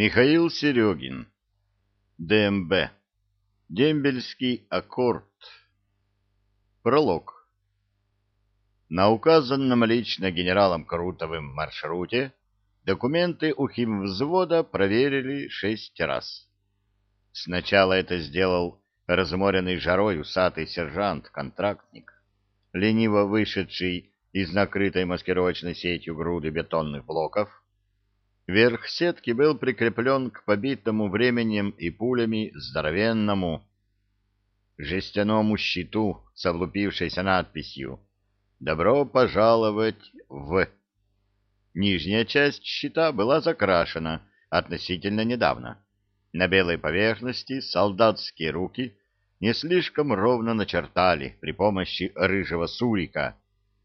Михаил Серегин. ДМБ. Дембельский аккорд. Пролог. На указанном лично генералом Крутовым маршруте документы у химвзвода проверили шесть раз. Сначала это сделал разморенный жарой усатый сержант-контрактник, лениво вышедший из накрытой маскировочной сетью груды бетонных блоков. Верх сетки был прикреплен к побитому временем и пулями здоровенному жестяному щиту с облупившейся надписью «Добро пожаловать в...» Нижняя часть щита была закрашена относительно недавно. На белой поверхности солдатские руки не слишком ровно начертали при помощи рыжего сурика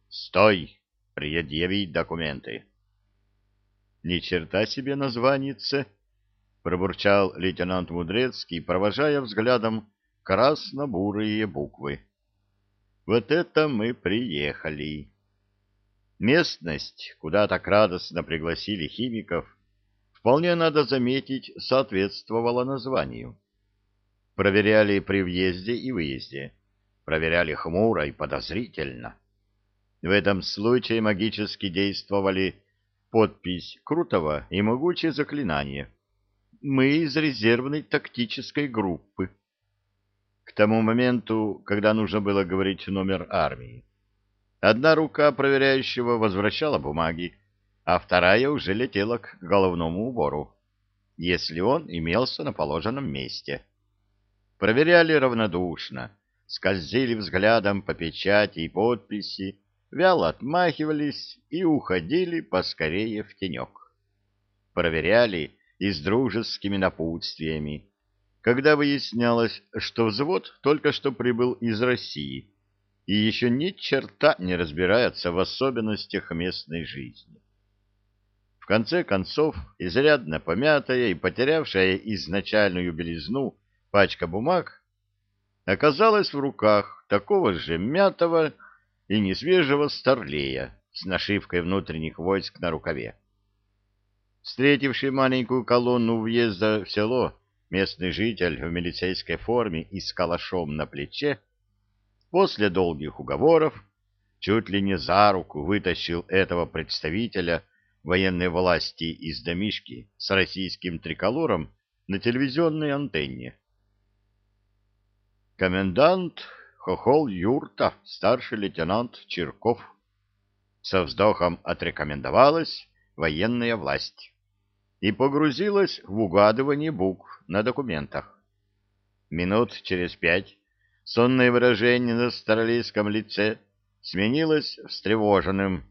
«Стой! Предъявить документы!» «Ни черта себе названице!» — пробурчал лейтенант Мудрецкий, провожая взглядом красно-бурые буквы. «Вот это мы приехали!» Местность, куда так радостно пригласили химиков, вполне надо заметить, соответствовала названию. Проверяли при въезде и выезде. Проверяли хмуро и подозрительно. В этом случае магически действовали подпись Крутого и могучее заклинание. Мы из резервной тактической группы. К тому моменту, когда нужно было говорить номер армии, одна рука проверяющего возвращала бумаги, а вторая уже летела к головному убору, если он имелся на положенном месте. Проверяли равнодушно, скользили взглядом по печати и подписи, вяло отмахивались и уходили поскорее в тенек. Проверяли и с дружескими напутствиями, когда выяснялось, что взвод только что прибыл из России и еще ни черта не разбирается в особенностях местной жизни. В конце концов, изрядно помятая и потерявшая изначальную белизну пачка бумаг оказалась в руках такого же мятого и несвежего старлея с нашивкой внутренних войск на рукаве. Встретивший маленькую колонну въезда в село, местный житель в милицейской форме и с калашом на плече, после долгих уговоров, чуть ли не за руку вытащил этого представителя военной власти из домишки с российским триколором на телевизионной антенне. Комендант Хохол Юрта, старший лейтенант Чирков. Со вздохом отрекомендовалась военная власть и погрузилась в угадывание букв на документах. Минут через пять сонное выражение на старолийском лице сменилось встревоженным.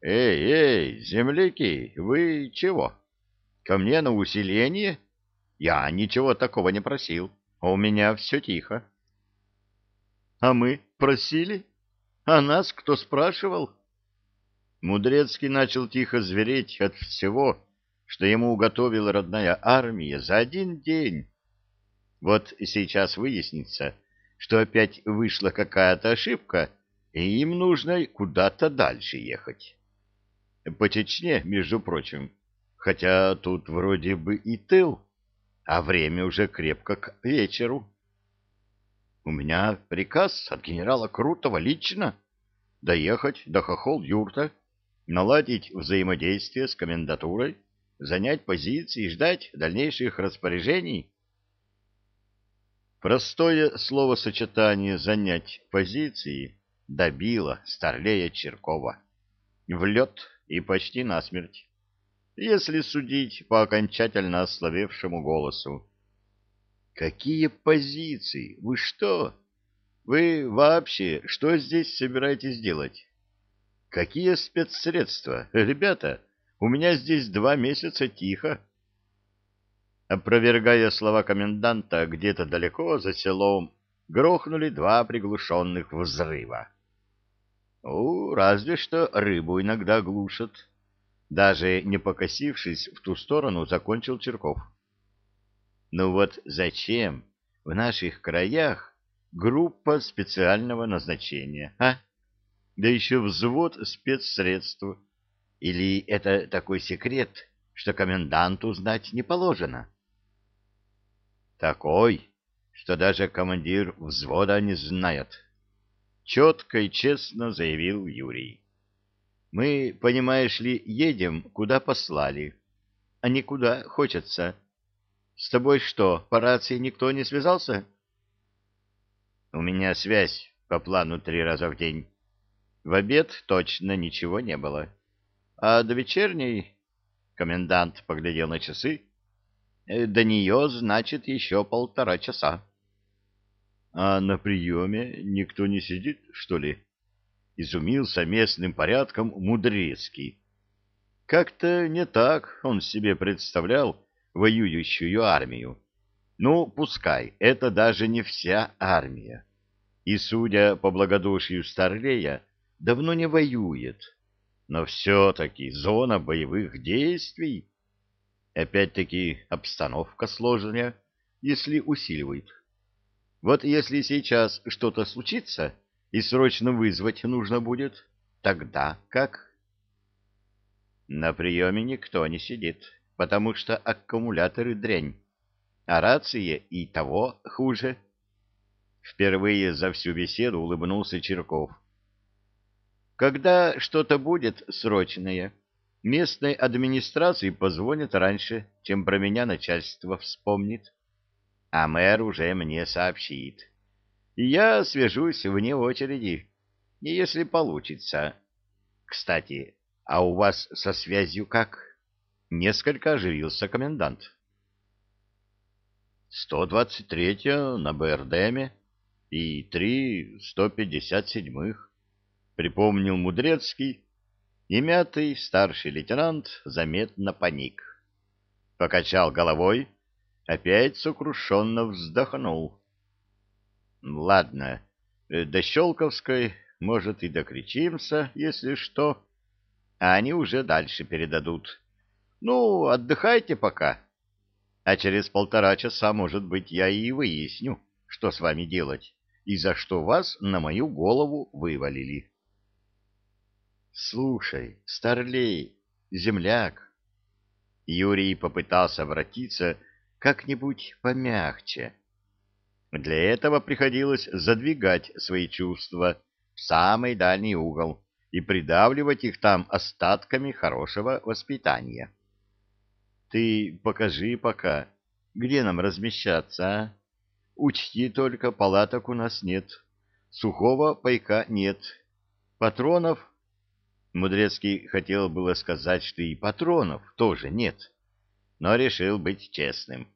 «Эй, эй, земляки, вы чего? Ко мне на усиление? Я ничего такого не просил, у меня все тихо». А мы просили? А нас кто спрашивал? Мудрецкий начал тихо звереть от всего, что ему уготовила родная армия за один день. Вот сейчас выяснится, что опять вышла какая-то ошибка, и им нужно куда-то дальше ехать. По Чечне, между прочим, хотя тут вроде бы и тыл, а время уже крепко к вечеру. У меня приказ от генерала Крутого лично доехать до Хохол-Юрта, наладить взаимодействие с комендатурой, занять позиции и ждать дальнейших распоряжений. Простое словосочетание «занять позиции» добило Старлея Черкова. В лед и почти насмерть, если судить по окончательно ослабевшему голосу. Какие позиции? Вы что? Вы вообще что здесь собираетесь делать? Какие спецсредства? Ребята, у меня здесь два месяца тихо. Опровергая слова коменданта, где-то далеко за селом грохнули два приглушенных взрыва. У, разве что рыбу иногда глушат. Даже не покосившись в ту сторону, закончил Черков. Ну вот зачем в наших краях группа специального назначения, а? Да еще взвод спецсредств. Или это такой секрет, что коменданту знать не положено. Такой, что даже командир взвода не знает. Четко и честно заявил Юрий. Мы, понимаешь ли, едем, куда послали, а не куда хочется. С тобой что, по рации никто не связался? У меня связь по плану три раза в день. В обед точно ничего не было. А до вечерней... Комендант поглядел на часы. Э, до нее, значит, еще полтора часа. А на приеме никто не сидит, что ли? Изумился местным порядком Мудрецкий. Как-то не так он себе представлял воюющую армию. Ну, пускай, это даже не вся армия. И, судя по благодушию Старлея, давно не воюет. Но все-таки зона боевых действий. Опять-таки обстановка сложная, если усиливает. Вот если сейчас что-то случится и срочно вызвать нужно будет, тогда как? На приеме никто не сидит, потому что аккумуляторы дрянь, а рация и того хуже. Впервые за всю беседу улыбнулся Черков. Когда что-то будет срочное, местной администрации позвонят раньше, чем про меня начальство вспомнит, а мэр уже мне сообщит. И я свяжусь вне очереди, если получится. Кстати, а у вас со связью как? Несколько оживился комендант. 123-я на БРДМе и три 157-х, припомнил Мудрецкий, и мятый старший лейтенант заметно паник. Покачал головой, опять сокрушенно вздохнул. Ладно, до Щелковской, может, и докричимся, если что а они уже дальше передадут. Ну, отдыхайте пока. А через полтора часа, может быть, я и выясню, что с вами делать, и за что вас на мою голову вывалили. Слушай, старлей, земляк. Юрий попытался обратиться как-нибудь помягче. Для этого приходилось задвигать свои чувства в самый дальний угол и придавливать их там остатками хорошего воспитания. Ты покажи пока, где нам размещаться, а? Учти только, палаток у нас нет, сухого пайка нет, патронов... Мудрецкий хотел было сказать, что и патронов тоже нет, но решил быть честным.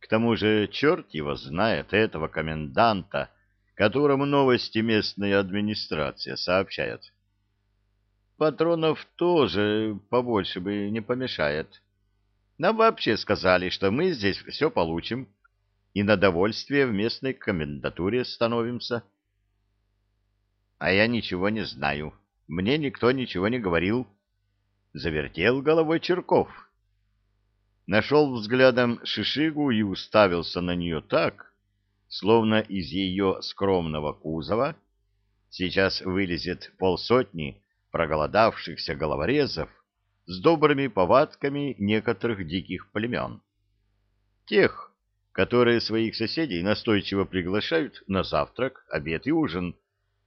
К тому же черт его знает, этого коменданта, которому новости местная администрация сообщает. Патронов тоже побольше бы не помешает. Нам вообще сказали, что мы здесь все получим и на довольствие в местной комендатуре становимся. А я ничего не знаю. Мне никто ничего не говорил. Завертел головой Черков. Нашел взглядом Шишигу и уставился на нее так, словно из ее скромного кузова сейчас вылезет полсотни проголодавшихся головорезов с добрыми повадками некоторых диких племен. Тех, которые своих соседей настойчиво приглашают на завтрак, обед и ужин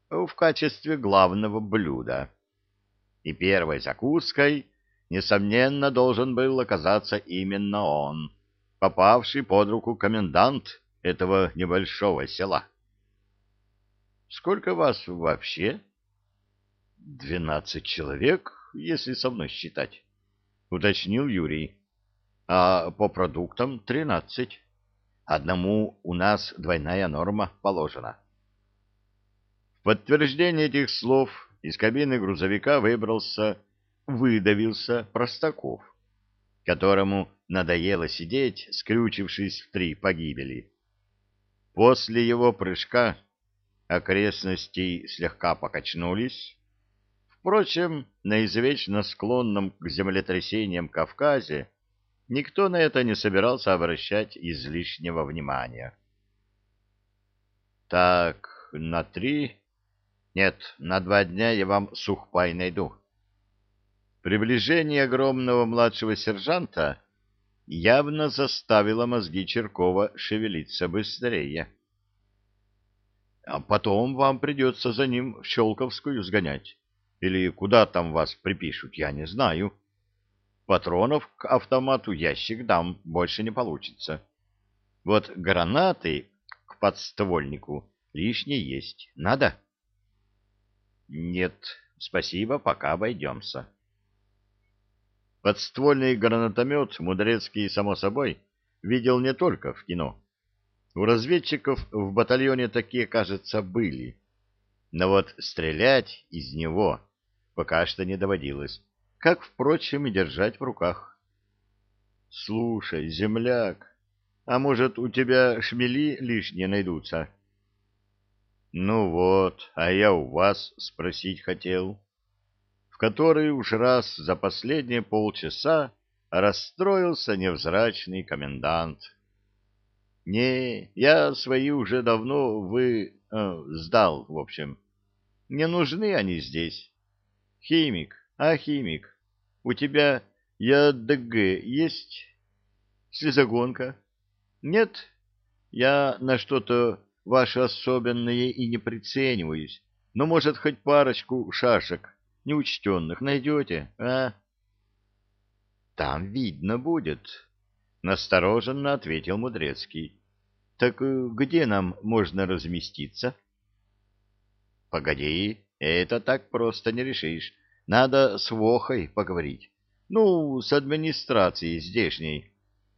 в качестве главного блюда. И первой закуской, несомненно, должен был оказаться именно он, попавший под руку комендант этого небольшого села. «Сколько вас вообще?» Двенадцать человек, если со мной считать, уточнил Юрий. А по продуктам тринадцать. Одному у нас двойная норма положена. В подтверждение этих слов из кабины грузовика выбрался, выдавился Простаков, которому надоело сидеть, скрючившись в три погибели. После его прыжка окрестности слегка покачнулись, Впрочем, на извечно склонном к землетрясениям Кавказе никто на это не собирался обращать излишнего внимания. Так, на три... Нет, на два дня я вам сухпай найду. Приближение огромного младшего сержанта явно заставило мозги Черкова шевелиться быстрее. А потом вам придется за ним в Щелковскую сгонять. Или куда там вас припишут, я не знаю. Патронов к автомату ящик дам, больше не получится. Вот гранаты к подствольнику лишние есть. Надо? Нет, спасибо, пока обойдемся. Подствольный гранатомет Мудрецкий, само собой, видел не только в кино. У разведчиков в батальоне такие, кажется, были. Но вот стрелять из него пока что не доводилось, как, впрочем, и держать в руках. — Слушай, земляк, а может, у тебя шмели лишние найдутся? — Ну вот, а я у вас спросить хотел. В который уж раз за последние полчаса расстроился невзрачный комендант. — Не, я свои уже давно вы... Э, сдал, в общем. Не нужны они здесь. Химик, а химик, у тебя ЯДГ есть? Слезогонка? Нет? Я на что-то ваше особенное и не прицениваюсь, но, может, хоть парочку шашек неучтенных найдете, а? Там видно будет, — настороженно ответил Мудрецкий. Так э, где нам можно разместиться? Погоди, это так просто не решишь. Надо с Вохой поговорить. Ну, с администрацией здешней.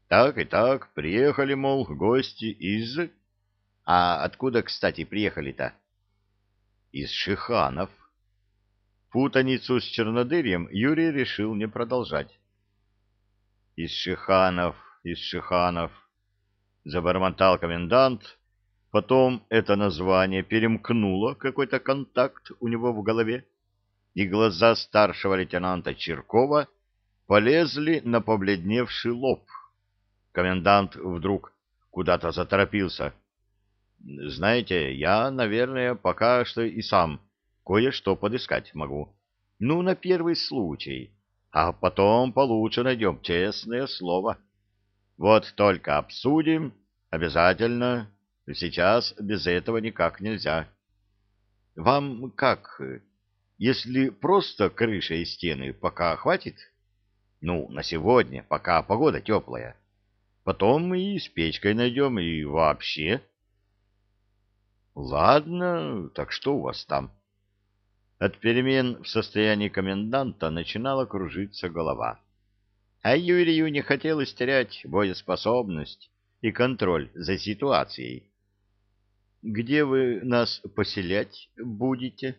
Так и так, приехали, мол, гости из... А откуда, кстати, приехали-то? Из Шиханов. Путаницу с Чернодырьем Юрий решил не продолжать. Из Шиханов, из Шиханов, забормотал комендант, Потом это название перемкнуло какой-то контакт у него в голове, и глаза старшего лейтенанта Черкова полезли на побледневший лоб. Комендант вдруг куда-то заторопился. «Знаете, я, наверное, пока что и сам кое-что подыскать могу. Ну, на первый случай, а потом получше найдем, честное слово. Вот только обсудим, обязательно, Сейчас без этого никак нельзя. Вам как, если просто крыша и стены пока хватит? Ну, на сегодня, пока погода теплая. Потом мы и с печкой найдем, и вообще. Ладно, так что у вас там? От перемен в состоянии коменданта начинала кружиться голова. А Юрию не хотелось терять боеспособность и контроль за ситуацией. Где вы нас поселять будете?